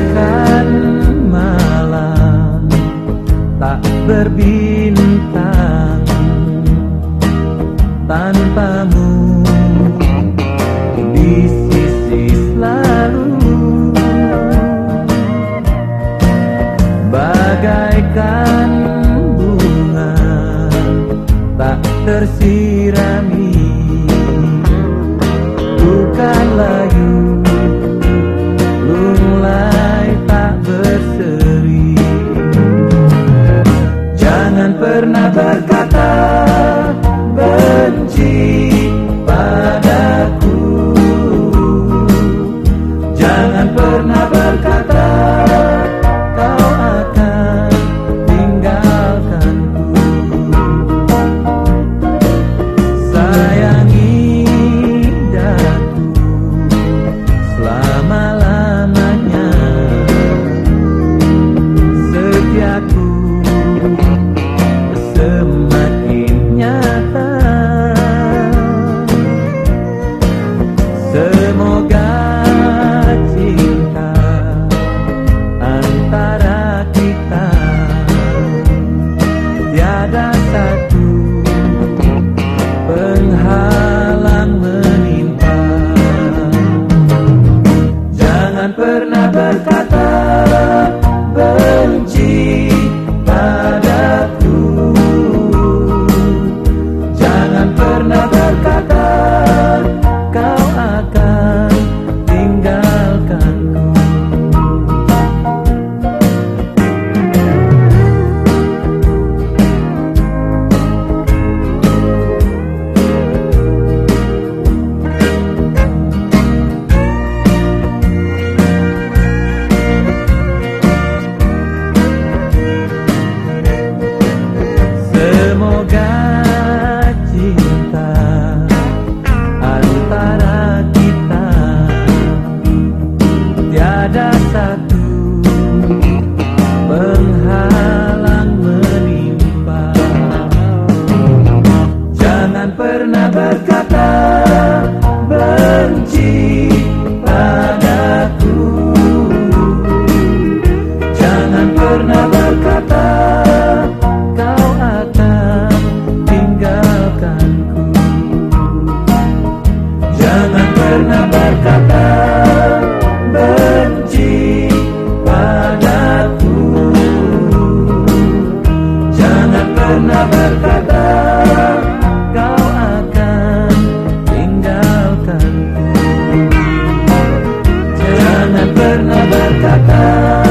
bagaikan malam tak berbintang tanpamu. Di sisi selalu bagaikan bunga tak tersirami. Bukan lagi pernah berkata tiada satu penghalang menimpa. Jangan pernah berkata benci padaku. Jangan pernah berkata kau akan tinggalkanku Jangan pernah pernah berkata